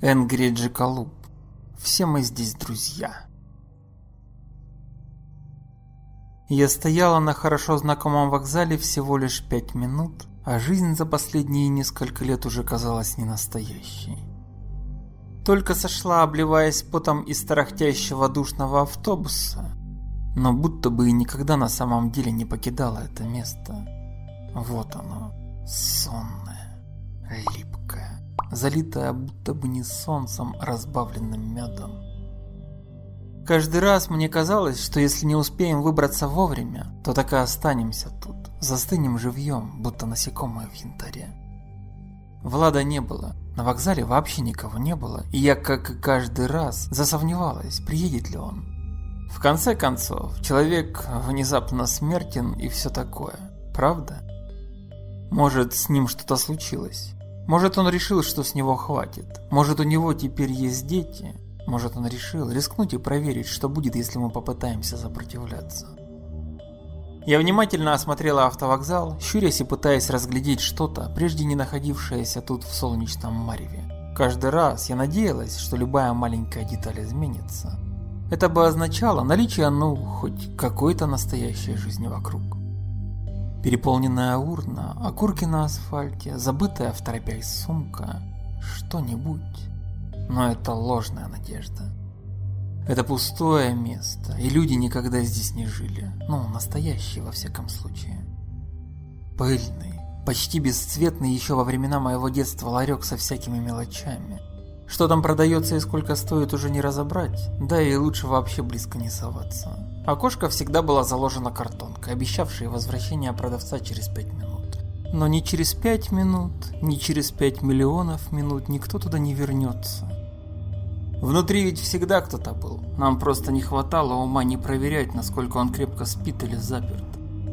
Энгри Джекалуб. Все мы здесь друзья. Я стояла на хорошо знакомом вокзале всего лишь пять минут, а жизнь за последние несколько лет уже казалась ненастоящей. Только сошла, обливаясь потом из тарахтящего душного автобуса, но будто бы и никогда на самом деле не покидала это место. Вот оно, сонное, липкое, залитое будто бы не солнцем, а разбавленным медом. Каждый раз мне казалось, что если не успеем выбраться вовремя, то так и останемся тут, застынем живьем, будто насекомые в янтаре. Влада не было, на вокзале вообще никого не было, и я, как и каждый раз, засомневалась, приедет ли он. В конце концов, человек внезапно смертен и все такое, правда? Может, с ним что-то случилось? Может, он решил, что с него хватит? Может, у него теперь есть дети? Может, он решил рискнуть и проверить, что будет, если мы попытаемся сопротивляться? Я внимательно осмотрела автовокзал, щурясь и пытаясь разглядеть что-то, прежде не находившееся тут в солнечном мареве. Каждый раз я надеялась, что любая маленькая деталь изменится. Это бы означало наличие, ну, хоть какой-то настоящей жизни вокруг. Переполненная урна, окурки на асфальте, забытая в торопясь сумка, что-нибудь. Но это ложная надежда. Это пустое место, и люди никогда здесь не жили. Ну, настоящие во всяком случае. Пыльный, почти бесцветный еще во времена моего детства ларек со всякими мелочами. Что там продается и сколько стоит уже не разобрать, да и лучше вообще близко не соваться. Окошко всегда было заложено картонкой, обещавшей возвращение продавца через 5 минут. Но ни через 5 минут, ни через 5 миллионов минут никто туда не вернется. Внутри ведь всегда кто-то был. Нам просто не хватало ума не проверять, насколько он крепко спит или заперт.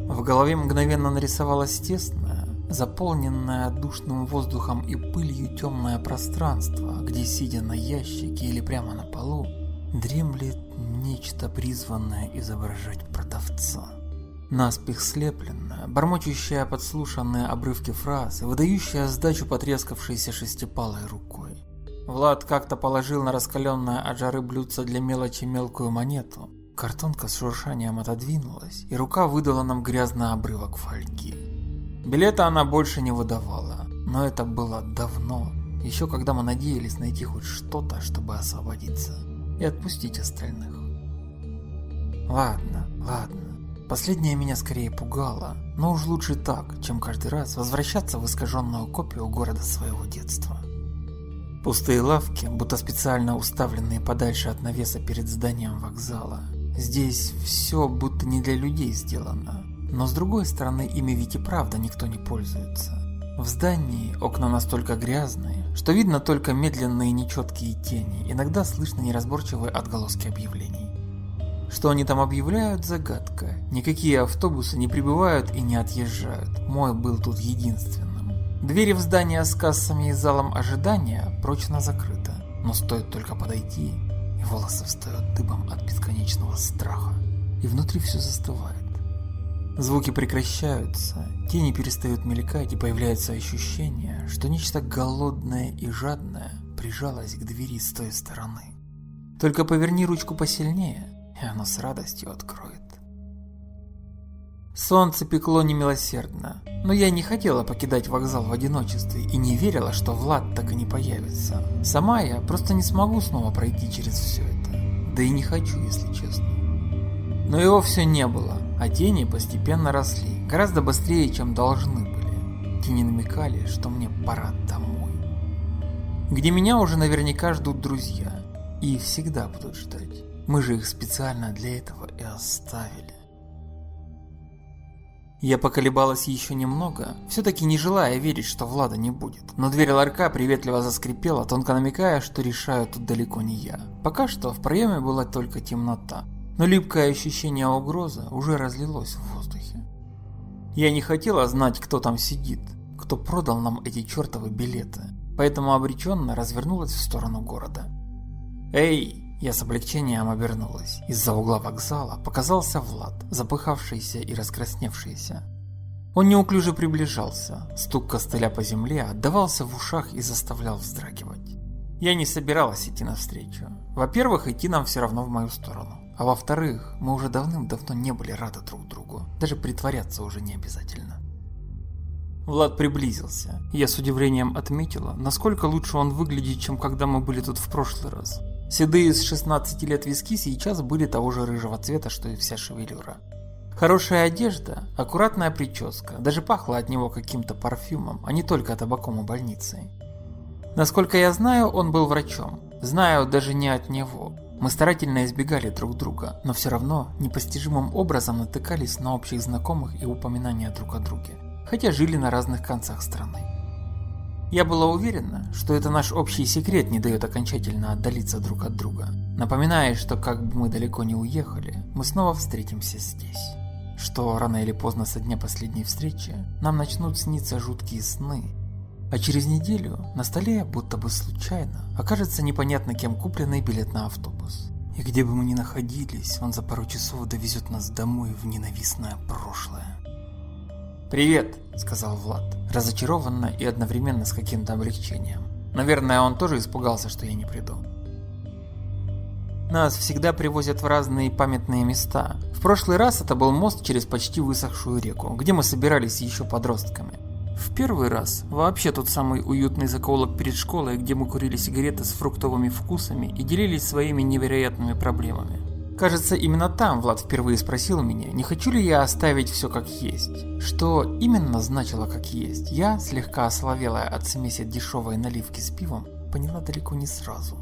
В голове мгновенно нарисовалось тесное, заполненное душным воздухом и пылью темное пространство, где, сидя на ящике или прямо на полу, дремлет нечто призванное изображать продавца. Наспех слепленная, бормочущая подслушанные обрывки фраз и выдающая сдачу потрескавшейся шестипалой рукой. Влад как-то положил на раскаленное от жары блюдце для мелочи мелкую монету. Картонка с шуршанием отодвинулась, и рука выдала нам грязный обрывок фольги. Билета она больше не выдавала, но это было давно, еще когда мы надеялись найти хоть что-то, чтобы освободиться и отпустить остальных. Ладно, ладно. Последнее меня скорее пугало, но уж лучше так, чем каждый раз возвращаться в искаженную копию города своего детства. Пустые лавки, будто специально уставленные подальше от навеса перед зданием вокзала. Здесь все будто не для людей сделано, но с другой стороны, ими ведь и правда никто не пользуется. В здании окна настолько грязные, что видно только медленные нечеткие тени, иногда слышно неразборчивые отголоски объявлений. Что они там объявляют – загадка. Никакие автобусы не прибывают и не отъезжают. Мой был тут единственным. Двери в здание с кассами и залом ожидания прочно закрыты. Но стоит только подойти, и волосы встают дыбом от бесконечного страха. И внутри все застывает. Звуки прекращаются, тени перестают мелькать и появляется ощущение, что нечто голодное и жадное прижалось к двери с той стороны. Только поверни ручку посильнее, и оно с радостью откроет. Солнце пекло немилосердно, но я не хотела покидать вокзал в одиночестве и не верила, что Влад так и не появится. Сама я просто не смогу снова пройти через все это. Да и не хочу, если честно. Но его все не было, а тени постепенно росли, гораздо быстрее, чем должны были. Тени намекали, что мне пора домой. Где меня уже наверняка ждут друзья. И всегда будут ждать. Мы же их специально для этого и оставили. Я поколебалась еще немного, все-таки не желая верить, что Влада не будет. Но дверь ларька приветливо заскрипела, тонко намекая, что решаю тут далеко не я. Пока что в проеме была только темнота но липкое ощущение угрозы уже разлилось в воздухе. Я не хотела знать, кто там сидит, кто продал нам эти чертовы билеты, поэтому обреченно развернулась в сторону города. «Эй!» Я с облегчением обернулась. Из-за угла вокзала показался Влад, запыхавшийся и раскрасневшийся. Он неуклюже приближался, стук костыля по земле отдавался в ушах и заставлял вздрагивать. Я не собиралась идти навстречу. Во-первых, идти нам все равно в мою сторону. А во-вторых, мы уже давным-давно не были рады друг другу. Даже притворяться уже не обязательно. Влад приблизился. Я с удивлением отметила, насколько лучше он выглядит, чем когда мы были тут в прошлый раз. Седые с 16 лет виски сейчас были того же рыжего цвета, что и вся шевелюра. Хорошая одежда, аккуратная прическа, даже пахло от него каким-то парфюмом, а не только табаком и больницей. Насколько я знаю, он был врачом. Знаю даже не от него. Мы старательно избегали друг друга, но все равно непостижимым образом натыкались на общих знакомых и упоминания друг о друге хотя жили на разных концах страны. Я была уверена, что это наш общий секрет не дает окончательно отдалиться друг от друга, напоминая, что как бы мы далеко не уехали, мы снова встретимся здесь. Что рано или поздно со дня последней встречи нам начнут сниться жуткие сны, а через неделю на столе, будто бы случайно, окажется непонятно кем купленный билет на автобус. И где бы мы ни находились, он за пару часов довезет нас домой в ненавистное прошлое. «Привет», — сказал Влад, разочарованно и одновременно с каким-то облегчением. Наверное, он тоже испугался, что я не приду. Нас всегда привозят в разные памятные места. В прошлый раз это был мост через почти высохшую реку, где мы собирались еще подростками. В первый раз вообще тот самый уютный закоулок перед школой, где мы курили сигареты с фруктовыми вкусами и делились своими невероятными проблемами. Кажется, именно там Влад впервые спросил меня, не хочу ли я оставить все как есть. Что именно значило как есть, я, слегка ословелая от смеси дешевой наливки с пивом, поняла далеко не сразу.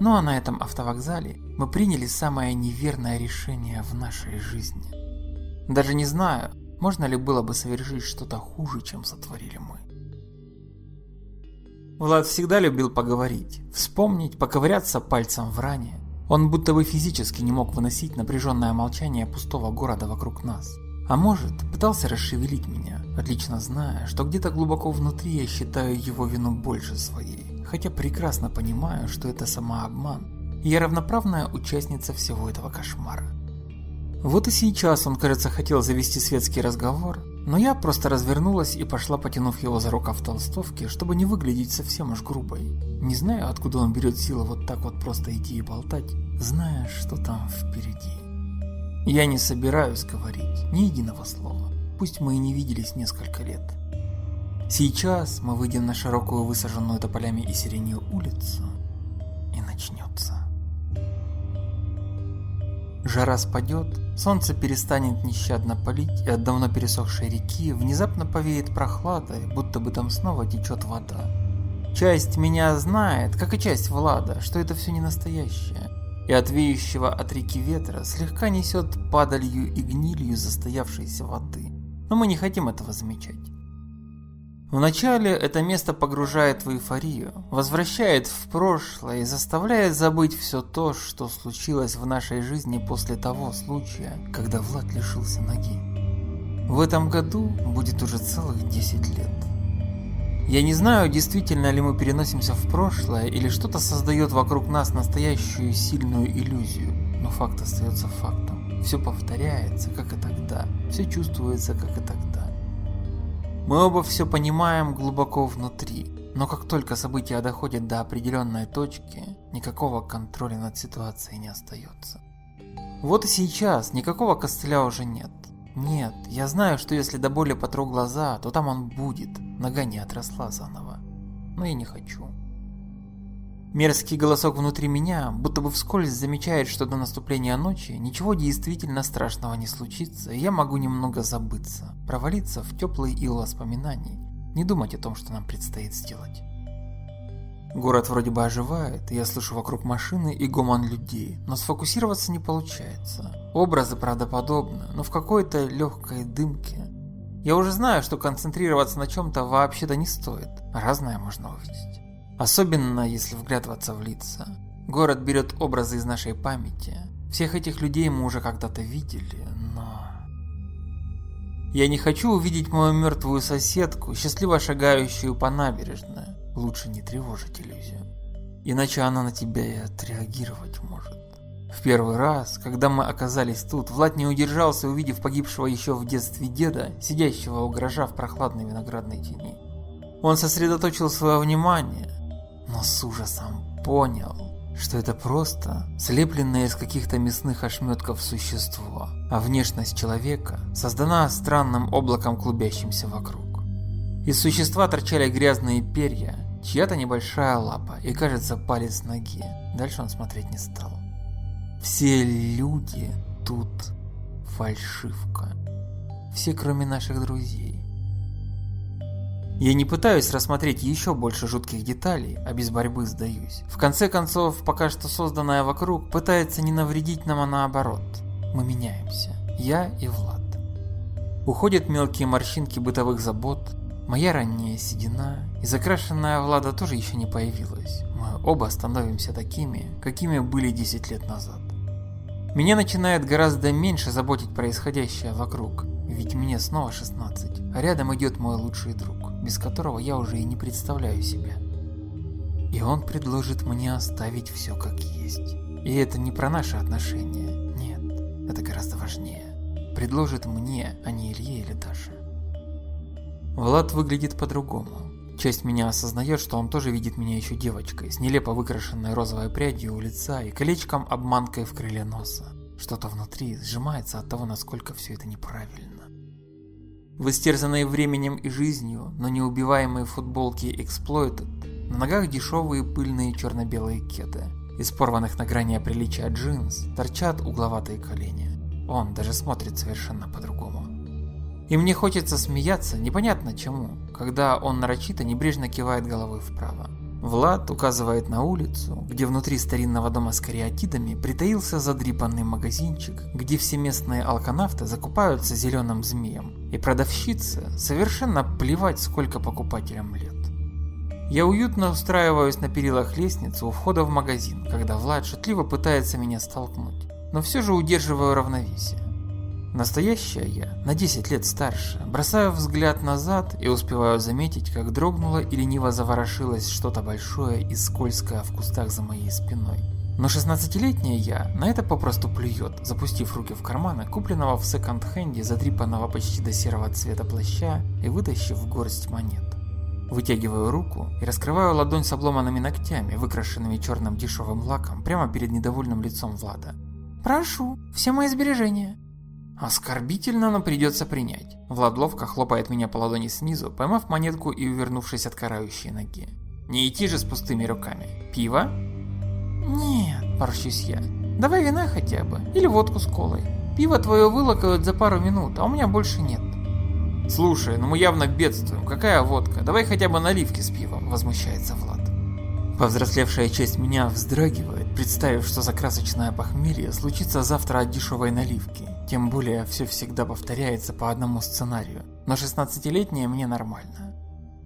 Ну а на этом автовокзале мы приняли самое неверное решение в нашей жизни. Даже не знаю, можно ли было бы совершить что-то хуже, чем сотворили мы. Влад всегда любил поговорить, вспомнить, поковыряться пальцем в ране, он будто бы физически не мог выносить напряженное молчание пустого города вокруг нас. А может, пытался расшевелить меня, отлично зная, что где-то глубоко внутри я считаю его вину больше своей, хотя прекрасно понимаю, что это самообман, и я равноправная участница всего этого кошмара. Вот и сейчас он, кажется, хотел завести светский разговор, но я просто развернулась и пошла, потянув его за рукав толстовки, чтобы не выглядеть совсем уж грубой. Не знаю, откуда он берет силы вот так вот просто идти и болтать, зная, что там впереди. Я не собираюсь говорить ни единого слова, пусть мы и не виделись несколько лет. Сейчас мы выйдем на широкую высаженную тополями и сиренью улицу, и начнется. Жара спадет, солнце перестанет нещадно палить, и от давно пересохшей реки внезапно повеет прохладой, будто бы там снова течет вода. Часть меня знает, как и часть Влада, что это все не настоящее, и от веющего от реки ветра слегка несет падалью и гнилью застоявшейся воды. Но мы не хотим этого замечать. Вначале это место погружает в эйфорию, возвращает в прошлое и заставляет забыть все то, что случилось в нашей жизни после того случая, когда Влад лишился ноги. В этом году будет уже целых 10 лет. Я не знаю, действительно ли мы переносимся в прошлое или что-то создает вокруг нас настоящую сильную иллюзию, но факт остается фактом. Все повторяется, как и тогда, все чувствуется, как и тогда. Мы оба все понимаем глубоко внутри, но как только события доходят до определенной точки, никакого контроля над ситуацией не остается. Вот и сейчас никакого костыля уже нет. Нет, я знаю, что если до боли потру глаза, то там он будет, нога не отросла заново. Но я не хочу. Мерзкий голосок внутри меня, будто бы вскользь замечает, что до наступления ночи ничего действительно страшного не случится, и я могу немного забыться, провалиться в теплый ил воспоминаний, не думать о том, что нам предстоит сделать. Город вроде бы оживает, я слышу вокруг машины и гомон людей, но сфокусироваться не получается. Образы правдоподобны, но в какой-то легкой дымке. Я уже знаю, что концентрироваться на чем-то вообще-то не стоит, разное можно увидеть. Особенно, если вглядываться в лица. Город берет образы из нашей памяти. Всех этих людей мы уже когда-то видели, но... Я не хочу увидеть мою мертвую соседку, счастливо шагающую по набережной. Лучше не тревожить иллюзию. Иначе она на тебя и отреагировать может. В первый раз, когда мы оказались тут, Влад не удержался, увидев погибшего еще в детстве деда, сидящего у гаража в прохладной виноградной тени. Он сосредоточил свое внимание, но с ужасом понял, что это просто слепленное из каких-то мясных ошметков существо, а внешность человека создана странным облаком, клубящимся вокруг. Из существа торчали грязные перья, чья-то небольшая лапа и, кажется, палец ноги. Дальше он смотреть не стал. Все люди тут фальшивка. Все, кроме наших друзей. Я не пытаюсь рассмотреть еще больше жутких деталей, а без борьбы сдаюсь. В конце концов, пока что созданное вокруг пытается не навредить нам, а наоборот. Мы меняемся. Я и Влад. Уходят мелкие морщинки бытовых забот, моя ранняя седина, и закрашенная Влада тоже еще не появилась. Мы оба становимся такими, какими были 10 лет назад. Меня начинает гораздо меньше заботить происходящее вокруг, ведь мне снова 16, а рядом идет мой лучший друг без которого я уже и не представляю себя. И он предложит мне оставить все как есть. И это не про наши отношения, нет, это гораздо важнее. Предложит мне, а не Илье или Даше. Влад выглядит по-другому. Часть меня осознает, что он тоже видит меня еще девочкой, с нелепо выкрашенной розовой прядью у лица и колечком-обманкой в крыле носа. Что-то внутри сжимается от того, насколько все это неправильно. В истерзанной временем и жизнью, но неубиваемой футболке Exploited, на ногах дешевые пыльные черно-белые кеды. Из порванных на грани приличия джинс торчат угловатые колени. Он даже смотрит совершенно по-другому. И мне хочется смеяться, непонятно чему, когда он нарочито небрежно кивает головой вправо. Влад указывает на улицу, где внутри старинного дома с кариатидами притаился задрипанный магазинчик, где все местные алканавты закупаются зеленым змеем, и продавщице совершенно плевать, сколько покупателям лет. Я уютно устраиваюсь на перилах лестницы у входа в магазин, когда Влад шутливо пытается меня столкнуть, но все же удерживаю равновесие. Настоящая я, на 10 лет старше, бросаю взгляд назад и успеваю заметить, как дрогнуло и лениво заворошилось что-то большое и скользкое в кустах за моей спиной. Но 16-летняя я на это попросту плюет, запустив руки в карманы купленного в секонд-хенде задрипанного почти до серого цвета плаща и вытащив горсть монет. Вытягиваю руку и раскрываю ладонь с обломанными ногтями, выкрашенными черным дешевым лаком, прямо перед недовольным лицом Влада. «Прошу, все мои сбережения». Оскорбительно, но придется принять. Влад ловко хлопает меня по ладони снизу, поймав монетку и увернувшись от карающей ноги. Не идти же с пустыми руками. Пиво? Нет, порщусь я. Давай вина хотя бы, или водку с колой. Пиво твое вылокают за пару минут, а у меня больше нет. Слушай, ну мы явно бедствуем, какая водка? Давай хотя бы наливки с пивом, возмущается Влад. Повзрослевшая часть меня вздрагивает, представив, что за красочное похмелье случится завтра от дешевой наливки. Тем более, все всегда повторяется по одному сценарию. Но 16-летняя мне нормально.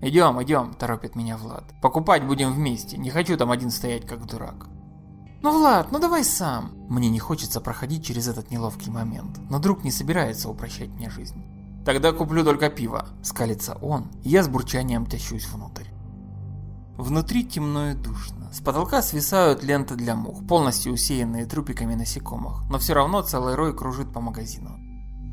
«Идем, идем», – торопит меня Влад. «Покупать будем вместе, не хочу там один стоять как дурак». «Ну, Влад, ну давай сам». Мне не хочется проходить через этот неловкий момент, но друг не собирается упрощать мне жизнь. «Тогда куплю только пиво», – скалится он, и я с бурчанием тащусь внутрь. Внутри темно и душно. С потолка свисают ленты для мух, полностью усеянные трупиками насекомых, но все равно целый рой кружит по магазину.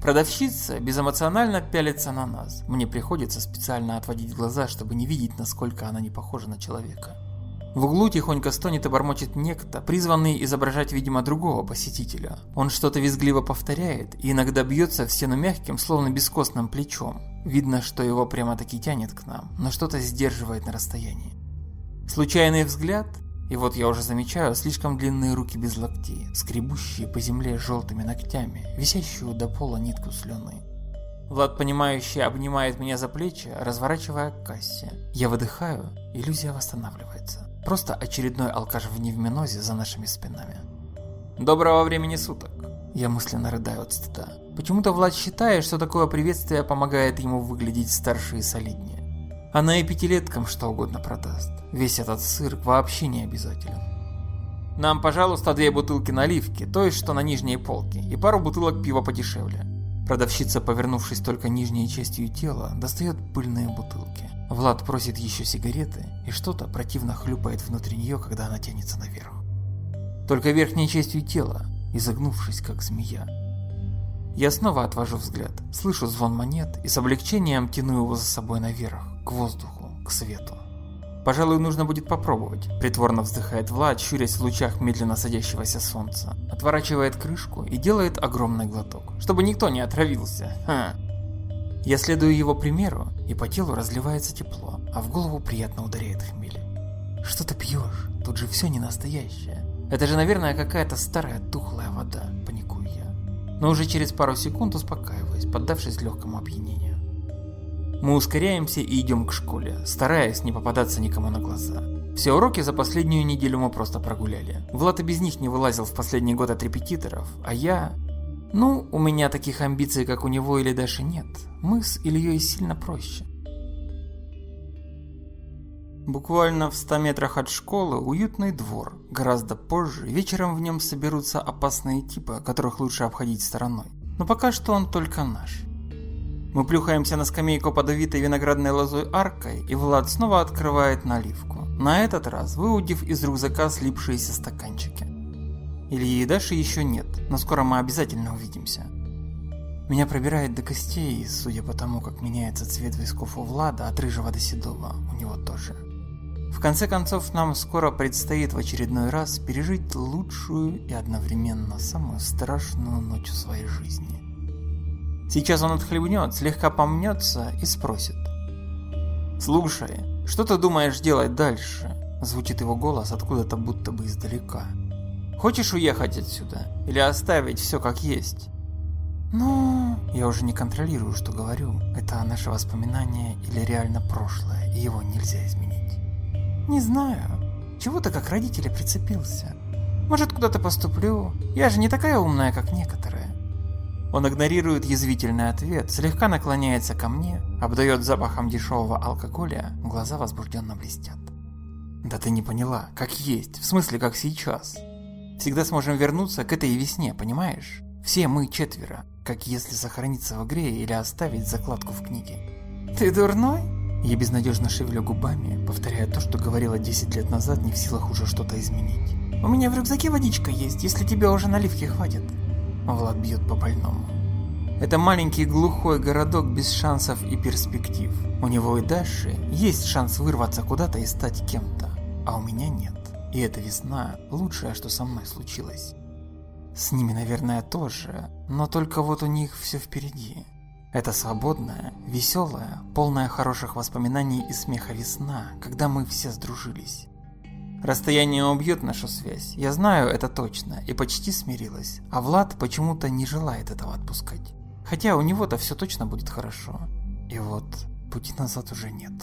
Продавщица безэмоционально пялится на нас. Мне приходится специально отводить глаза, чтобы не видеть, насколько она не похожа на человека. В углу тихонько стонет и бормочет некто, призванный изображать, видимо, другого посетителя. Он что-то визгливо повторяет и иногда бьется в стену мягким, словно бескостным плечом. Видно, что его прямо-таки тянет к нам, но что-то сдерживает на расстоянии. Случайный взгляд, и вот я уже замечаю слишком длинные руки без локтей, скребущие по земле желтыми ногтями, висящую до пола нитку слюны. Влад, понимающий, обнимает меня за плечи, разворачивая к кассе. Я выдыхаю, иллюзия восстанавливается. Просто очередной алкаш в невминозе за нашими спинами. Доброго времени суток. Я мысленно рыдаю от стыда. Почему-то Влад считает, что такое приветствие помогает ему выглядеть старше и солиднее. Она и пятилеткам что угодно продаст. Весь этот цирк вообще не обязателен. Нам, пожалуйста, две бутылки наливки, то есть что на нижней полке, и пару бутылок пива подешевле. Продавщица, повернувшись только нижней частью тела, достает пыльные бутылки. Влад просит еще сигареты, и что-то противно хлюпает внутри нее, когда она тянется наверх. Только верхней частью тела, изогнувшись как змея. Я снова отвожу взгляд, слышу звон монет и с облегчением тяну его за собой наверх, к воздуху, к свету. Пожалуй, нужно будет попробовать. Притворно вздыхает Влад, щурясь в лучах медленно садящегося солнца. Отворачивает крышку и делает огромный глоток, чтобы никто не отравился. Ха. Я следую его примеру, и по телу разливается тепло, а в голову приятно ударяет хмель. Что ты пьешь? Тут же все не настоящее. Это же, наверное, какая-то старая тухлая вода, паникую я. Но уже через пару секунд успокаиваюсь, поддавшись легкому опьянению. Мы ускоряемся и идем к школе, стараясь не попадаться никому на глаза. Все уроки за последнюю неделю мы просто прогуляли. Влад и без них не вылазил в последний год от репетиторов, а я... Ну, у меня таких амбиций, как у него или Даши нет. Мы с Ильей сильно проще. Буквально в 100 метрах от школы уютный двор. Гораздо позже вечером в нем соберутся опасные типы, которых лучше обходить стороной. Но пока что он только наш. Мы плюхаемся на скамейку под увитой виноградной лозой аркой, и Влад снова открывает наливку. На этот раз выудив из рюкзака слипшиеся стаканчики. Ильи и Даши еще нет, но скоро мы обязательно увидимся. Меня пробирает до костей, судя по тому, как меняется цвет висков у Влада от рыжего до седого, у него тоже. В конце концов, нам скоро предстоит в очередной раз пережить лучшую и одновременно самую страшную ночь в своей жизни. Сейчас он отхлебнет, слегка помнется и спросит. «Слушай, что ты думаешь делать дальше?» Звучит его голос откуда-то будто бы издалека. «Хочешь уехать отсюда? Или оставить все как есть?» «Ну...» Я уже не контролирую, что говорю. Это наше воспоминание или реально прошлое, и его нельзя изменить. «Не знаю. Чего ты как родители прицепился? Может, куда-то поступлю? Я же не такая умная, как некоторые». Он игнорирует язвительный ответ, слегка наклоняется ко мне, обдает запахом дешевого алкоголя, глаза возбужденно блестят. Да ты не поняла, как есть, в смысле как сейчас. Всегда сможем вернуться к этой весне, понимаешь? Все мы четверо, как если сохраниться в игре или оставить закладку в книге. Ты дурной? Я безнадежно шевелю губами, повторяя то, что говорила 10 лет назад, не в силах уже что-то изменить. У меня в рюкзаке водичка есть, если тебе уже наливки хватит. Влад бьет по больному. Это маленький глухой городок без шансов и перспектив. У него и Даши есть шанс вырваться куда-то и стать кем-то, а у меня нет. И эта весна лучшее, что со мной случилось. С ними, наверное, тоже, но только вот у них все впереди. Это свободная, веселая, полная хороших воспоминаний и смеха весна, когда мы все сдружились. Расстояние убьет нашу связь, я знаю это точно и почти смирилась, а Влад почему-то не желает этого отпускать. Хотя у него-то все точно будет хорошо. И вот, пути назад уже нет.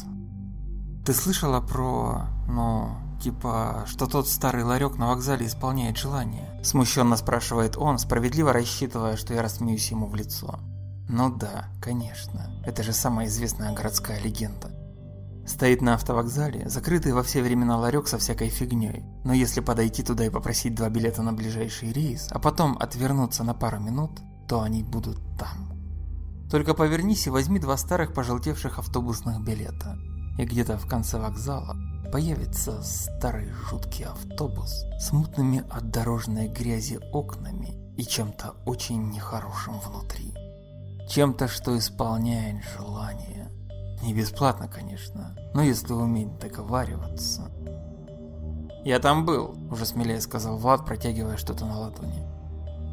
Ты слышала про, ну, типа, что тот старый ларек на вокзале исполняет желание? Смущенно спрашивает он, справедливо рассчитывая, что я рассмеюсь ему в лицо. Ну да, конечно, это же самая известная городская легенда. Стоит на автовокзале, закрытый во все времена ларек со всякой фигней. Но если подойти туда и попросить два билета на ближайший рейс, а потом отвернуться на пару минут, то они будут там. Только повернись и возьми два старых пожелтевших автобусных билета. И где-то в конце вокзала появится старый жуткий автобус с мутными от дорожной грязи окнами и чем-то очень нехорошим внутри. Чем-то, что исполняет желание. Не бесплатно, конечно, но если уметь договариваться. «Я там был», – уже смелее сказал Влад, протягивая что-то на ладони.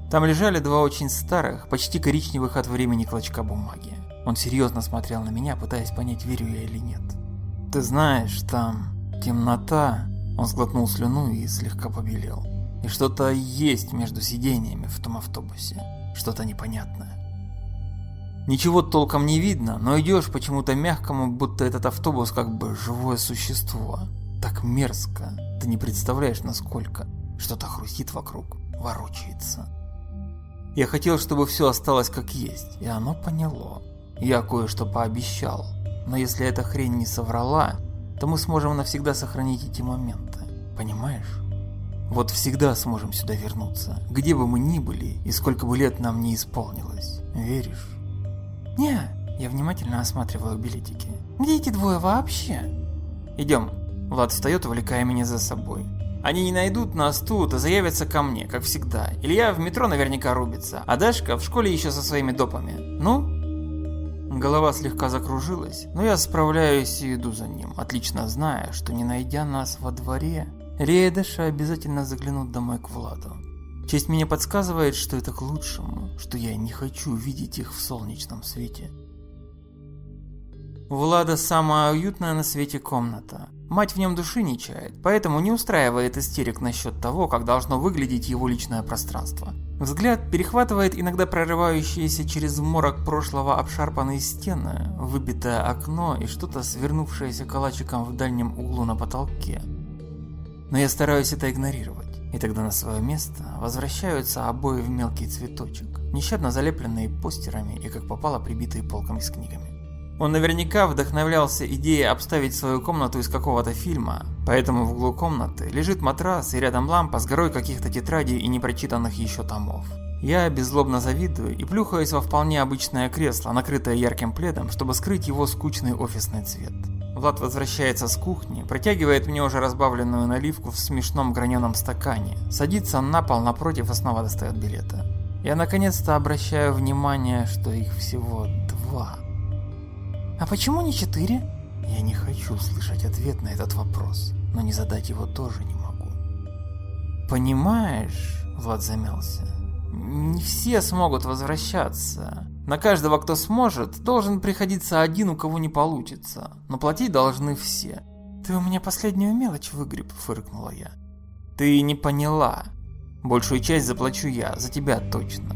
Там лежали два очень старых, почти коричневых от времени клочка бумаги. Он серьезно смотрел на меня, пытаясь понять, верю я или нет. «Ты знаешь, там темнота...» Он сглотнул слюну и слегка побелел. «И что-то есть между сидениями в том автобусе. Что-то непонятное. Ничего толком не видно, но идешь почему-то мягкому, будто этот автобус как бы живое существо. Так мерзко, ты не представляешь насколько. Что-то хрустит вокруг, ворочается. Я хотел, чтобы все осталось как есть, и оно поняло. Я кое-что пообещал, но если эта хрень не соврала, то мы сможем навсегда сохранить эти моменты, понимаешь? Вот всегда сможем сюда вернуться, где бы мы ни были и сколько бы лет нам не исполнилось, веришь? «Не, я внимательно осматриваю билетики. Где эти двое вообще?» «Идем». Влад встает, увлекая меня за собой. Они не найдут нас тут, а заявятся ко мне, как всегда. Илья в метро наверняка рубится, а Дашка в школе еще со своими допами. Ну? Голова слегка закружилась, но я справляюсь и иду за ним, отлично зная, что не найдя нас во дворе, Рея и Даша обязательно заглянут домой к Владу. Честь мне подсказывает, что это к лучшему, что я не хочу видеть их в солнечном свете. У Влада самая уютная на свете комната. Мать в нем души не чает, поэтому не устраивает истерик насчет того, как должно выглядеть его личное пространство. Взгляд перехватывает иногда прорывающиеся через морок прошлого обшарпанные стены, выбитое окно и что-то свернувшееся калачиком в дальнем углу на потолке. Но я стараюсь это игнорировать, и тогда на свое место возвращаются обои в мелкий цветочек, нещадно залепленные постерами и как попало прибитые полками с книгами. Он наверняка вдохновлялся идеей обставить свою комнату из какого-то фильма, поэтому в углу комнаты лежит матрас и рядом лампа с горой каких-то тетрадей и непрочитанных еще томов. Я беззлобно завидую и плюхаюсь во вполне обычное кресло, накрытое ярким пледом, чтобы скрыть его скучный офисный цвет. Влад возвращается с кухни, протягивает мне уже разбавленную наливку в смешном граненом стакане, садится на пол напротив и снова достает билеты. Я наконец-то обращаю внимание, что их всего два. А почему не четыре? Я не хочу слышать ответ на этот вопрос, но не задать его тоже не могу. Понимаешь, Влад замялся, не все смогут возвращаться. На каждого, кто сможет, должен приходиться один, у кого не получится. Но платить должны все. Ты у меня последнюю мелочь выгреб, фыркнула я. Ты не поняла. Большую часть заплачу я, за тебя точно.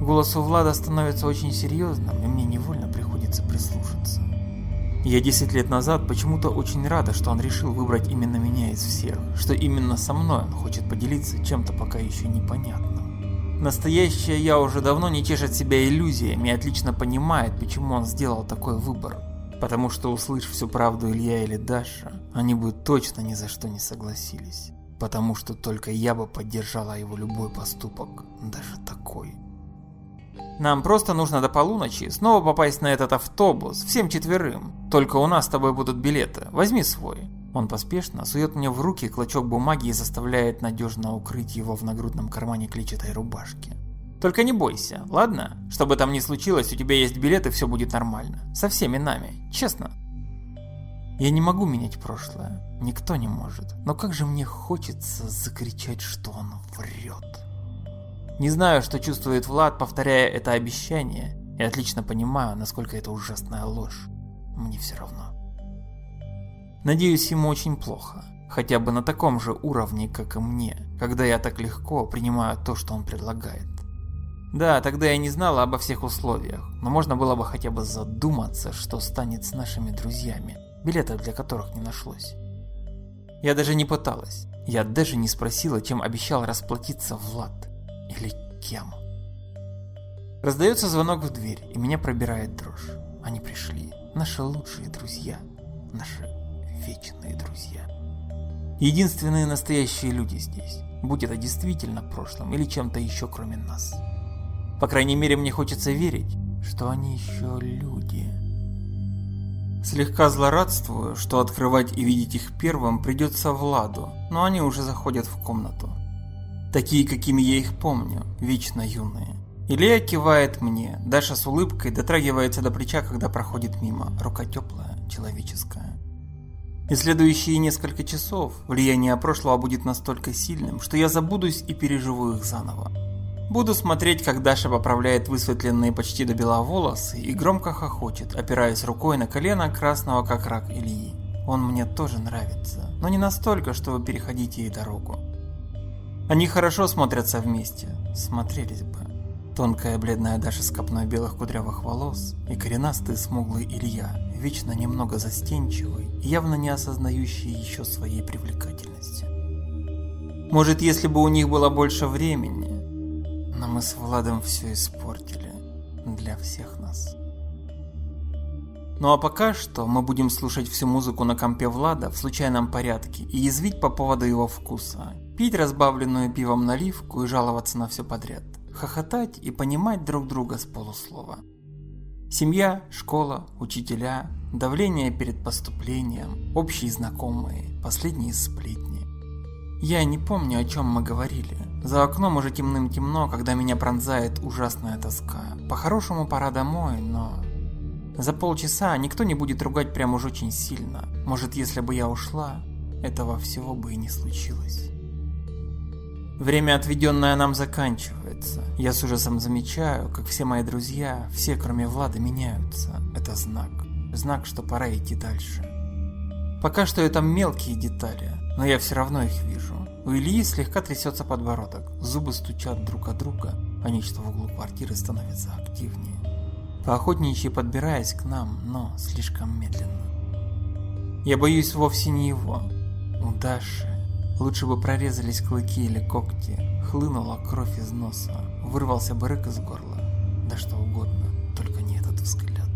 Голос у Влада становится очень серьезным, и мне невольно приходится прислушаться. Я 10 лет назад почему-то очень рада, что он решил выбрать именно меня из всех, что именно со мной он хочет поделиться чем-то пока еще непонятным. Настоящая я уже давно не тешит себя иллюзиями и отлично понимает, почему он сделал такой выбор. Потому что услышь всю правду Илья или Даша, они бы точно ни за что не согласились. Потому что только я бы поддержала его любой поступок, даже такой. Нам просто нужно до полуночи снова попасть на этот автобус, всем четверым. Только у нас с тобой будут билеты, возьми свой. Он поспешно сует мне в руки клочок бумаги и заставляет надежно укрыть его в нагрудном кармане клетчатой рубашки. Только не бойся, ладно? Что бы там ни случилось, у тебя есть билеты, все будет нормально. Со всеми нами, честно. Я не могу менять прошлое, никто не может. Но как же мне хочется закричать, что он врет. Не знаю, что чувствует Влад, повторяя это обещание, и отлично понимаю, насколько это ужасная ложь. Мне все равно. Надеюсь, ему очень плохо. Хотя бы на таком же уровне, как и мне, когда я так легко принимаю то, что он предлагает. Да, тогда я не знала обо всех условиях, но можно было бы хотя бы задуматься, что станет с нашими друзьями, билетов для которых не нашлось. Я даже не пыталась. Я даже не спросила, чем обещал расплатиться Влад. Или кем? Раздается звонок в дверь, и меня пробирает дрожь. Они пришли. Наши лучшие друзья. Наши вечные друзья. Единственные настоящие люди здесь. Будь это действительно прошлым или чем-то еще кроме нас. По крайней мере, мне хочется верить, что они еще люди. Слегка злорадствую, что открывать и видеть их первым придется Владу, но они уже заходят в комнату. Такие, какими я их помню, вечно юные. Илья кивает мне, Даша с улыбкой дотрагивается до плеча, когда проходит мимо, рука теплая, человеческая. И следующие несколько часов влияние прошлого будет настолько сильным, что я забудусь и переживу их заново. Буду смотреть, как Даша поправляет высветленные почти до бела волосы и громко хохочет, опираясь рукой на колено красного как рак Ильи. Он мне тоже нравится, но не настолько, чтобы переходить ей дорогу. Они хорошо смотрятся вместе, смотрелись бы. Тонкая бледная Даша с копной белых кудрявых волос и коренастый смуглый Илья, вечно немного застенчивый явно не осознающий еще своей привлекательности. Может, если бы у них было больше времени, но мы с Владом все испортили для всех нас. Ну а пока что мы будем слушать всю музыку на компе Влада в случайном порядке и язвить по поводу его вкуса, пить разбавленную пивом наливку и жаловаться на все подряд, хохотать и понимать друг друга с полуслова. Семья, школа, учителя, давление перед поступлением, общие знакомые, последние сплетни. Я не помню, о чем мы говорили. За окном уже темным-темно, когда меня пронзает ужасная тоска. По-хорошему пора домой, но... За полчаса никто не будет ругать прям уж очень сильно. Может, если бы я ушла, этого всего бы и не случилось. Время, отведенное нам, заканчивается. Я с ужасом замечаю, как все мои друзья, все кроме Влада, меняются. Это знак. Знак, что пора идти дальше. Пока что это мелкие детали, но я все равно их вижу. У Ильи слегка трясется подбородок, зубы стучат друг от друга, а нечто в углу квартиры становится активнее. Поохотничьи подбираясь к нам, но слишком медленно. Я боюсь вовсе не его. У Даши лучше бы прорезались клыки или когти, хлынула кровь из носа, вырвался бы рык из горла, да что угодно, только не этот взгляд.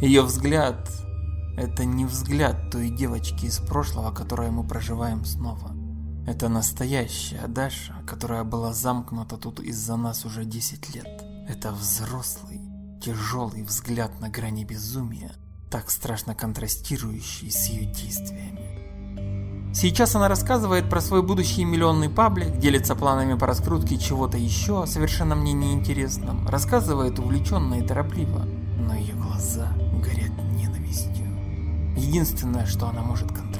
Ее взгляд – это не взгляд той девочки из прошлого, которую мы проживаем снова. Это настоящая Даша, которая была замкнута тут из-за нас уже 10 лет. Это взрослый, тяжелый взгляд на грани безумия, так страшно контрастирующий с ее действиями. Сейчас она рассказывает про свой будущий миллионный паблик, делится планами по раскрутке чего-то еще, совершенно мне неинтересном, рассказывает увлеченно и торопливо, но ее глаза горят ненавистью. Единственное, что она может контролировать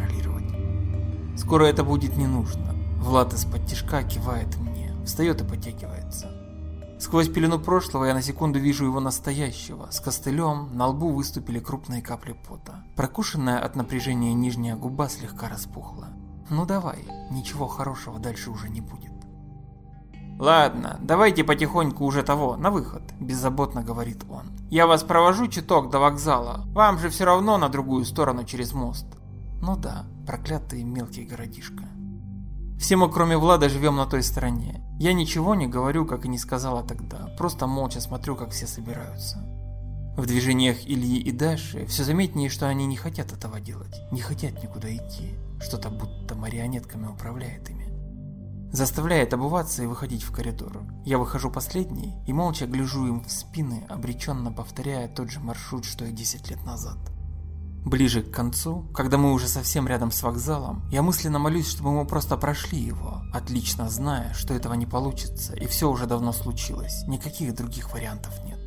Скоро это будет не нужно. Влад из-под тишка кивает мне, встает и потягивается. Сквозь пелену прошлого я на секунду вижу его настоящего. С костылем на лбу выступили крупные капли пота. Прокушенная от напряжения нижняя губа слегка распухла. Ну давай, ничего хорошего дальше уже не будет. «Ладно, давайте потихоньку уже того, на выход», – беззаботно говорит он. «Я вас провожу чуток до вокзала. Вам же все равно на другую сторону через мост». Ну да, проклятый мелкий городишко. Все мы, кроме Влада, живем на той стороне. Я ничего не говорю, как и не сказала тогда, просто молча смотрю, как все собираются. В движениях Ильи и Даши все заметнее, что они не хотят этого делать, не хотят никуда идти, что-то будто марионетками управляет ими. Заставляет обуваться и выходить в коридор. Я выхожу последний и молча гляжу им в спины, обреченно повторяя тот же маршрут, что и 10 лет назад. Ближе к концу, когда мы уже совсем рядом с вокзалом, я мысленно молюсь, чтобы мы просто прошли его, отлично зная, что этого не получится, и все уже давно случилось, никаких других вариантов нет.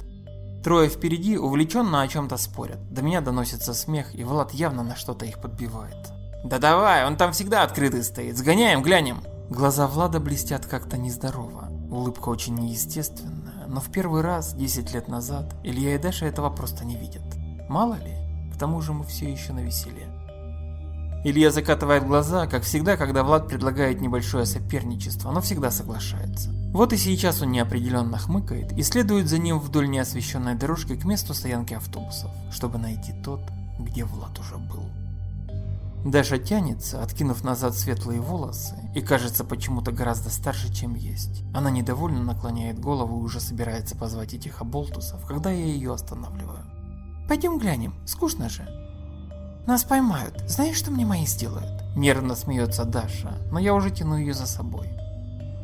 Трое впереди увлеченно о чем-то спорят, до меня доносится смех, и Влад явно на что-то их подбивает. «Да давай, он там всегда открытый стоит, сгоняем, глянем!» Глаза Влада блестят как-то нездорово, улыбка очень неестественная, но в первый раз, 10 лет назад, Илья и Даша этого просто не видят. Мало ли, к тому же мы все еще на веселе. Илья закатывает глаза, как всегда, когда Влад предлагает небольшое соперничество, но всегда соглашается. Вот и сейчас он неопределенно хмыкает и следует за ним вдоль неосвещенной дорожки к месту стоянки автобусов, чтобы найти тот, где Влад уже был. Даша тянется, откинув назад светлые волосы, и кажется почему-то гораздо старше, чем есть. Она недовольно наклоняет голову и уже собирается позвать этих оболтусов, когда я ее останавливаю. Пойдем глянем, скучно же. Нас поймают, знаешь, что мне мои сделают? Нервно смеется Даша, но я уже тяну ее за собой.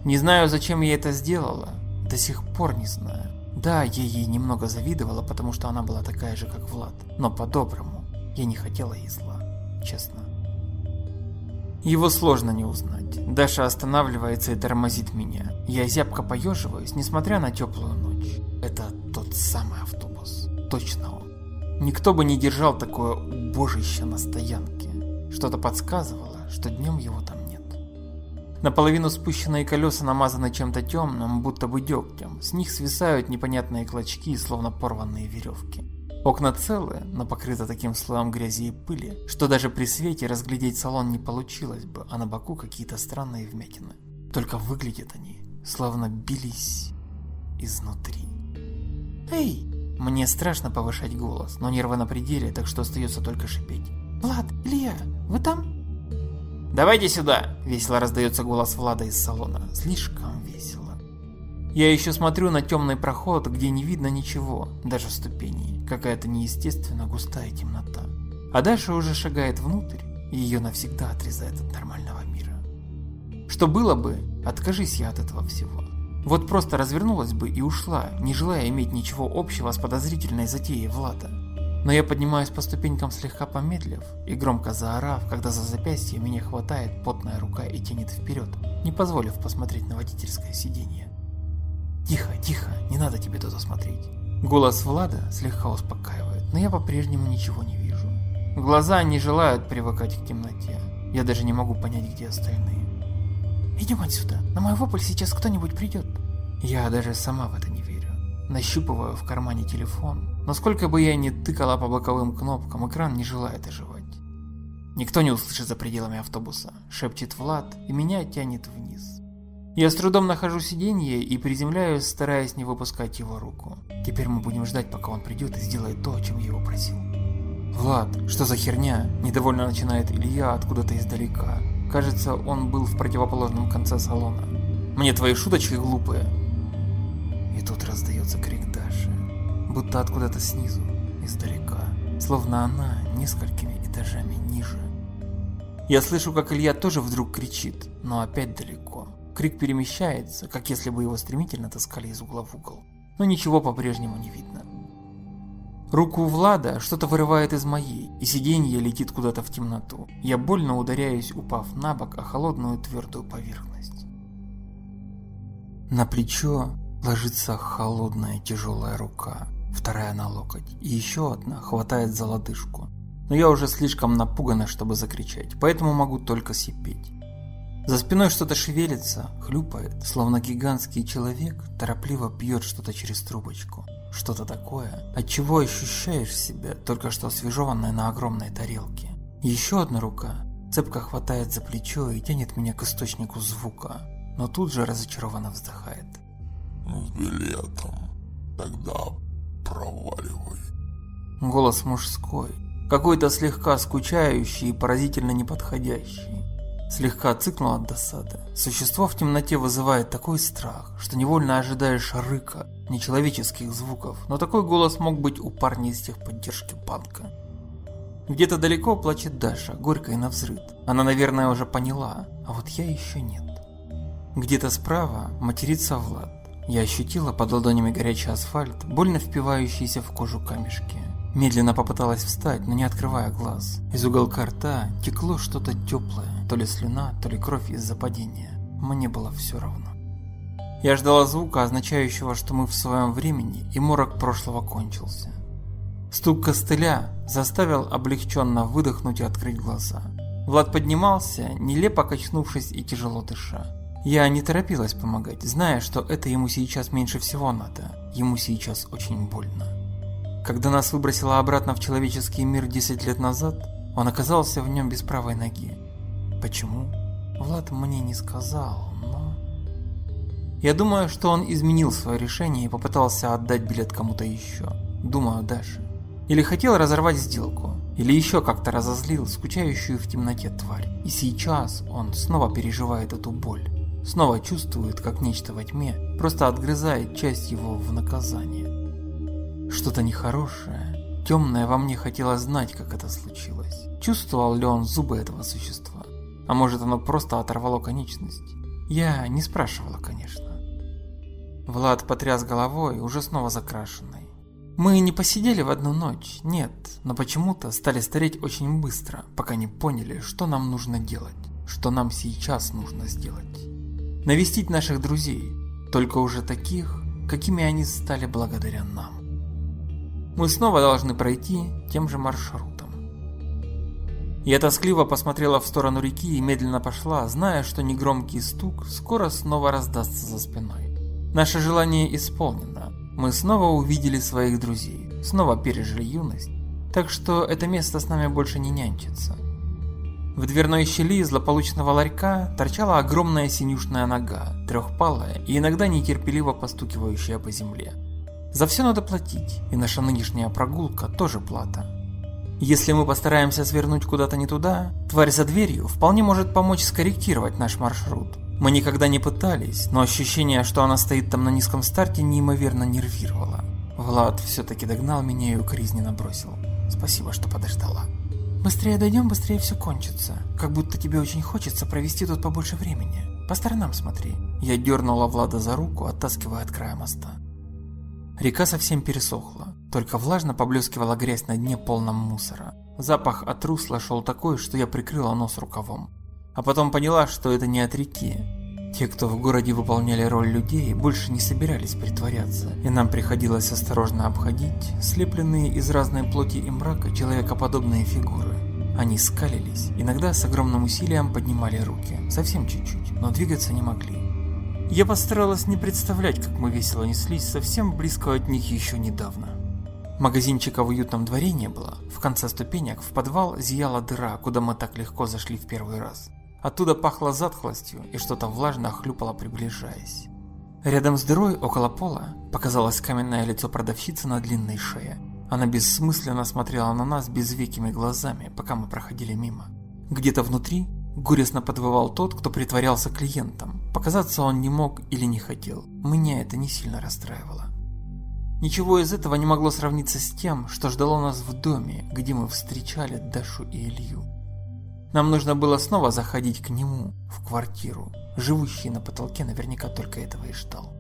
Не знаю, зачем я это сделала, до сих пор не знаю. Да, я ей немного завидовала, потому что она была такая же, как Влад, но по-доброму. Я не хотела ей зла, честно. Его сложно не узнать. Даша останавливается и тормозит меня. Я зябко поеживаюсь, несмотря на теплую ночь. Это тот самый автобус. Точно он. Никто бы не держал такое убожище на стоянке. Что-то подсказывало, что днем его там нет. Наполовину спущенные колеса намазаны чем-то темным, будто бы дегтем. С них свисают непонятные клочки, словно порванные веревки. Окна целые, но покрыты таким слоем грязи и пыли, что даже при свете разглядеть салон не получилось бы, а на боку какие-то странные вмятины. Только выглядят они, словно бились изнутри. «Эй!» Мне страшно повышать голос, но нервы на пределе, так что остается только шипеть. «Влад, Илья, вы там?» «Давайте сюда!» – весело раздается голос Влада из салона. Слишком весело. Я еще смотрю на темный проход, где не видно ничего, даже ступеней. Какая-то неестественно густая темнота. А Даша уже шагает внутрь, и ее навсегда отрезает от нормального мира. Что было бы, откажись я от этого всего. Вот просто развернулась бы и ушла, не желая иметь ничего общего с подозрительной затеей Влада. Но я поднимаюсь по ступенькам слегка помедлив и громко заорав, когда за запястье меня хватает потная рука и тянет вперед, не позволив посмотреть на водительское сиденье. «Тихо, тихо, не надо тебе туда смотреть. Голос Влада слегка успокаивает, но я по-прежнему ничего не вижу. Глаза не желают привыкать к темноте. Я даже не могу понять, где остальные. Идем отсюда. На мой вопль сейчас кто-нибудь придет. Я даже сама в это не верю. Нащупываю в кармане телефон, но сколько бы я ни тыкала по боковым кнопкам, экран не желает оживать. Никто не услышит за пределами автобуса, шепчет Влад, и меня тянет вниз. Я с трудом нахожу сиденье и приземляюсь, стараясь не выпускать его руку. Теперь мы будем ждать, пока он придет и сделает то, о чем я его просил. «Влад, что за херня?» – недовольно начинает Илья откуда-то издалека. Кажется, он был в противоположном конце салона. Мне твои шуточки глупые. И тут раздается крик Даши, будто откуда-то снизу, издалека, словно она несколькими этажами ниже. Я слышу, как Илья тоже вдруг кричит, но опять далеко. Крик перемещается, как если бы его стремительно таскали из угла в угол. Но ничего по-прежнему не видно. Руку Влада что-то вырывает из моей, и сиденье летит куда-то в темноту. Я больно ударяюсь, упав на бок о холодную твердую поверхность. На плечо ложится холодная тяжелая рука, вторая на локоть, и еще одна хватает за лодыжку. Но я уже слишком напугана, чтобы закричать, поэтому могу только сипеть. За спиной что-то шевелится, хлюпает, словно гигантский человек торопливо пьет что-то через трубочку. Что-то такое, от чего ощущаешь себя, только что освежеванное на огромной тарелке. Еще одна рука цепко хватает за плечо и тянет меня к источнику звука, но тут же разочарованно вздыхает. «Ну, с билетом. Тогда проваливай». Голос мужской, какой-то слегка скучающий и поразительно неподходящий. Слегка цыкнул от досады. Существо в темноте вызывает такой страх, что невольно ожидаешь рыка, нечеловеческих звуков, но такой голос мог быть у парня из техподдержки банка. Где-то далеко плачет Даша, горько и навзрыд. Она, наверное, уже поняла, а вот я еще нет. Где-то справа матерится Влад. Я ощутила под ладонями горячий асфальт, больно впивающийся в кожу камешки. Медленно попыталась встать, но не открывая глаз. Из уголка рта текло что-то теплое, то ли слюна, то ли кровь из-за падения. Мне было все равно. Я ждала звука, означающего, что мы в своем времени, и морок прошлого кончился. Стук костыля заставил облегченно выдохнуть и открыть глаза. Влад поднимался, нелепо качнувшись и тяжело дыша. Я не торопилась помогать, зная, что это ему сейчас меньше всего надо. Ему сейчас очень больно. Когда нас выбросило обратно в человеческий мир 10 лет назад, он оказался в нем без правой ноги. Почему? Влад мне не сказал, но... Я думаю, что он изменил свое решение и попытался отдать билет кому-то еще. Думаю, Даше. Или хотел разорвать сделку, или еще как-то разозлил скучающую в темноте тварь. И сейчас он снова переживает эту боль. Снова чувствует, как нечто во тьме просто отгрызает часть его в наказание. Что-то нехорошее, темное во мне хотело знать, как это случилось. Чувствовал ли он зубы этого существа? А может оно просто оторвало конечность? Я не спрашивала, конечно. Влад потряс головой, уже снова закрашенной. Мы не посидели в одну ночь, нет, но почему-то стали стареть очень быстро, пока не поняли, что нам нужно делать, что нам сейчас нужно сделать. Навестить наших друзей, только уже таких, какими они стали благодаря нам мы снова должны пройти тем же маршрутом. Я тоскливо посмотрела в сторону реки и медленно пошла, зная, что негромкий стук скоро снова раздастся за спиной. Наше желание исполнено. Мы снова увидели своих друзей, снова пережили юность, так что это место с нами больше не нянчится. В дверной щели злополучного ларька торчала огромная синюшная нога, трехпалая и иногда нетерпеливо постукивающая по земле. За все надо платить, и наша нынешняя прогулка тоже плата. Если мы постараемся свернуть куда-то не туда, тварь за дверью вполне может помочь скорректировать наш маршрут. Мы никогда не пытались, но ощущение, что она стоит там на низком старте, неимоверно нервировало. Влад все-таки догнал меня и укоризненно бросил. Спасибо, что подождала. Быстрее дойдем, быстрее все кончится. Как будто тебе очень хочется провести тут побольше времени. По сторонам смотри. Я дернула Влада за руку, оттаскивая от края моста. Река совсем пересохла, только влажно поблескивала грязь на дне полном мусора. Запах от русла шел такой, что я прикрыла нос рукавом. А потом поняла, что это не от реки. Те, кто в городе выполняли роль людей, больше не собирались притворяться, и нам приходилось осторожно обходить слепленные из разной плоти и мрака человекоподобные фигуры. Они скалились, иногда с огромным усилием поднимали руки, совсем чуть-чуть, но двигаться не могли. Я постаралась не представлять, как мы весело неслись совсем близко от них еще недавно. Магазинчика в уютном дворе не было. В конце ступенек в подвал зияла дыра, куда мы так легко зашли в первый раз. Оттуда пахло затхлостью, и что-то влажно хлюпало, приближаясь. Рядом с дырой, около пола, показалось каменное лицо продавщицы на длинной шее. Она бессмысленно смотрела на нас безвекими глазами, пока мы проходили мимо. Где-то внутри горестно подвывал тот, кто притворялся клиентом. Показаться он не мог или не хотел. Меня это не сильно расстраивало. Ничего из этого не могло сравниться с тем, что ждало нас в доме, где мы встречали Дашу и Илью. Нам нужно было снова заходить к нему, в квартиру. Живущий на потолке наверняка только этого и ждал.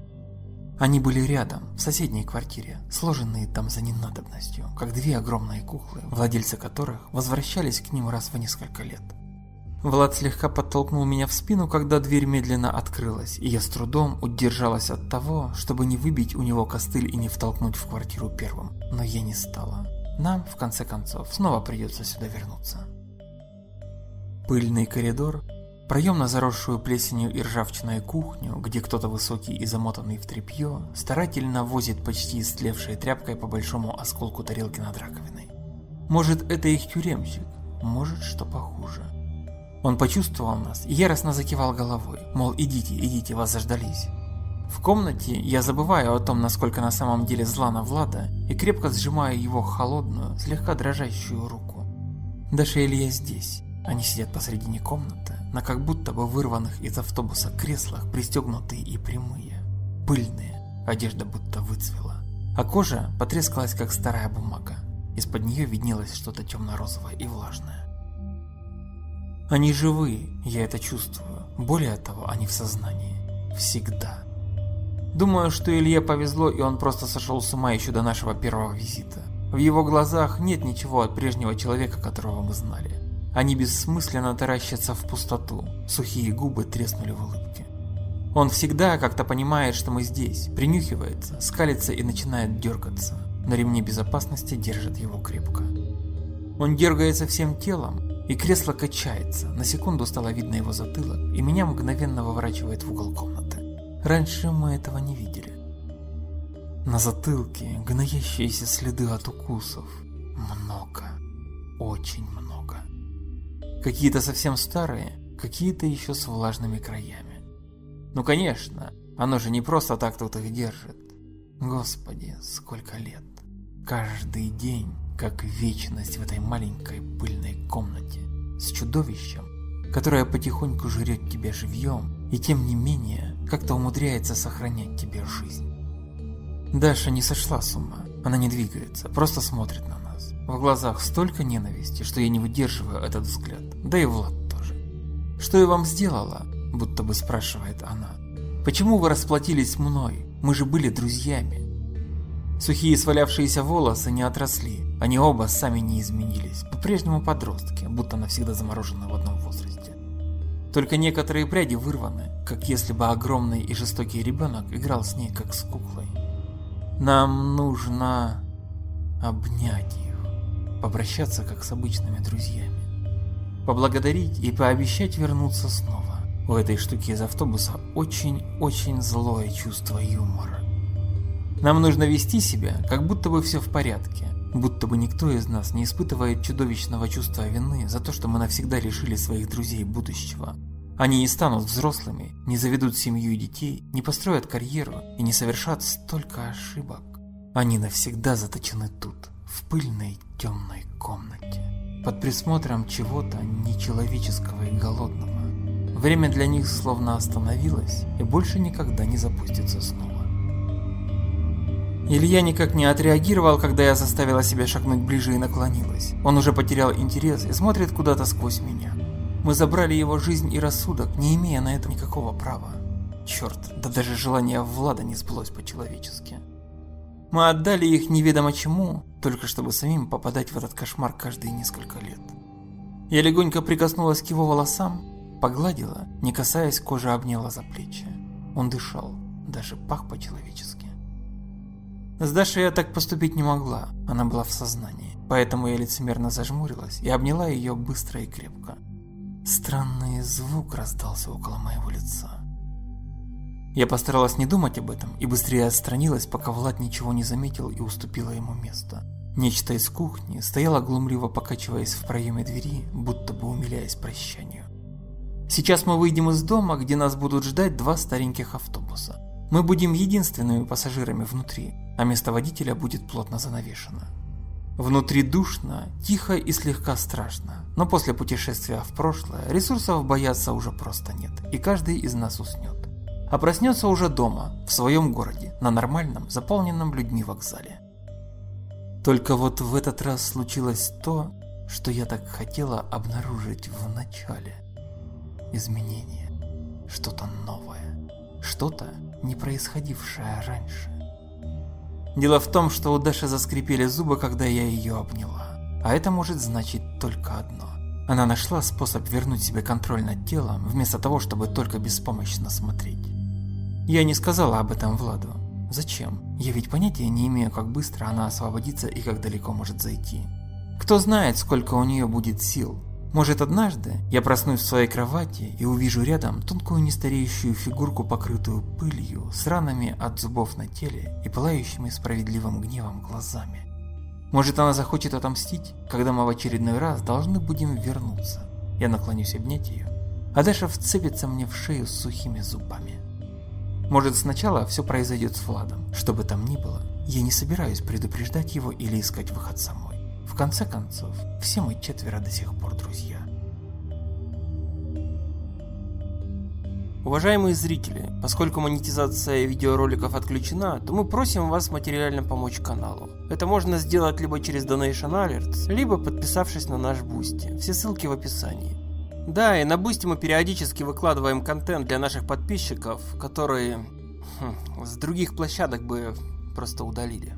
Они были рядом, в соседней квартире, сложенные там за ненадобностью, как две огромные куклы, владельцы которых возвращались к ним раз в несколько лет. Влад слегка подтолкнул меня в спину, когда дверь медленно открылась, и я с трудом удержалась от того, чтобы не выбить у него костыль и не втолкнуть в квартиру первым, но я не стала. Нам, в конце концов, снова придется сюда вернуться. Пыльный коридор, проем на заросшую плесенью и ржавчиной кухню, где кто-то высокий и замотанный в тряпье старательно возит почти истлевшей тряпкой по большому осколку тарелки над раковиной. Может, это их тюремщик, может, что похуже. Он почувствовал нас и яростно закивал головой, мол, идите, идите, вас заждались. В комнате я забываю о том, насколько на самом деле зла на Влада, и крепко сжимаю его холодную, слегка дрожащую руку. Даша и Илья здесь. Они сидят посредине комнаты, на как будто бы вырванных из автобуса креслах, пристегнутые и прямые. Пыльные, одежда будто выцвела. А кожа потрескалась, как старая бумага. Из-под нее виднелось что-то темно-розовое и влажное. Они живые, я это чувствую. Более того, они в сознании. Всегда. Думаю, что Илье повезло, и он просто сошел с ума еще до нашего первого визита. В его глазах нет ничего от прежнего человека, которого мы знали. Они бессмысленно таращатся в пустоту, сухие губы треснули в улыбке. Он всегда как-то понимает, что мы здесь, принюхивается, скалится и начинает дергаться. На ремне безопасности держит его крепко. Он дергается всем телом, и кресло качается. На секунду стало видно его затылок, и меня мгновенно выворачивает в угол комнаты. Раньше мы этого не видели. На затылке гноящиеся следы от укусов. Много. Очень много. Какие-то совсем старые, какие-то еще с влажными краями. Ну конечно, оно же не просто так тут их держит. Господи, сколько лет. Каждый день, как вечность в этой маленькой пыльной комнате, с чудовищем, которое потихоньку жрет тебя живьем, и тем не менее, как-то умудряется сохранять тебе жизнь. Даша не сошла с ума, она не двигается, просто смотрит на в глазах столько ненависти, что я не выдерживаю этот взгляд. Да и Влад тоже. «Что я вам сделала?» – будто бы спрашивает она. «Почему вы расплатились мной? Мы же были друзьями». Сухие свалявшиеся волосы не отросли. Они оба сами не изменились. По-прежнему подростки, будто навсегда заморожены в одном возрасте. Только некоторые пряди вырваны, как если бы огромный и жестокий ребенок играл с ней как с куклой. Нам нужно обнять их попрощаться как с обычными друзьями. Поблагодарить и пообещать вернуться снова. У этой штуки из автобуса очень-очень злое чувство юмора. Нам нужно вести себя, как будто бы все в порядке, будто бы никто из нас не испытывает чудовищного чувства вины за то, что мы навсегда решили своих друзей будущего. Они не станут взрослыми, не заведут семью и детей, не построят карьеру и не совершат столько ошибок. Они навсегда заточены тут, в пыльной темной комнате, под присмотром чего-то нечеловеческого и голодного. Время для них словно остановилось и больше никогда не запустится снова. Илья никак не отреагировал, когда я заставила себя шагнуть ближе и наклонилась. Он уже потерял интерес и смотрит куда-то сквозь меня. Мы забрали его жизнь и рассудок, не имея на это никакого права. Черт, да даже желание Влада не сбылось по-человечески. Мы отдали их неведомо чему, только чтобы самим попадать в этот кошмар каждые несколько лет. Я легонько прикоснулась к его волосам, Погладила, не касаясь кожи обняла за плечи. Он дышал, даже пах по-человечески. С Дашей я так поступить не могла, она была в сознании, поэтому я лицемерно зажмурилась и обняла ее быстро и крепко. Странный звук раздался около моего лица. Я постаралась не думать об этом и быстрее отстранилась, пока Влад ничего не заметил и уступила ему место. Нечто из кухни стояло глумливо покачиваясь в проеме двери, будто бы умиляясь прощанию. Сейчас мы выйдем из дома, где нас будут ждать два стареньких автобуса. Мы будем единственными пассажирами внутри, а место водителя будет плотно занавешено. Внутри душно, тихо и слегка страшно, но после путешествия в прошлое ресурсов бояться уже просто нет, и каждый из нас уснет а проснется уже дома, в своем городе, на нормальном, заполненном людьми вокзале. Только вот в этот раз случилось то, что я так хотела обнаружить в начале. Изменение. Что-то новое. Что-то, не происходившее раньше. Дело в том, что у Даши заскрипели зубы, когда я ее обняла. А это может значить только одно. Она нашла способ вернуть себе контроль над телом, вместо того, чтобы только беспомощно смотреть. Я не сказала об этом Владу. Зачем? Я ведь понятия не имею, как быстро она освободится и как далеко может зайти. Кто знает, сколько у нее будет сил. Может однажды я проснусь в своей кровати и увижу рядом тонкую нестареющую фигурку, покрытую пылью, с ранами от зубов на теле и пылающими справедливым гневом глазами. Может она захочет отомстить, когда мы в очередной раз должны будем вернуться. Я наклонюсь обнять ее, а Даша вцепится мне в шею с сухими зубами. Может сначала все произойдет с Владом. Что бы там ни было, я не собираюсь предупреждать его или искать выход самой. В конце концов, все мы четверо до сих пор друзья. Уважаемые зрители, поскольку монетизация видеороликов отключена, то мы просим вас материально помочь каналу. Это можно сделать либо через Donation Alerts, либо подписавшись на наш Boosty. Все ссылки в описании. Да, и на Boosty мы периодически выкладываем контент для наших подписчиков, которые хм, с других площадок бы просто удалили.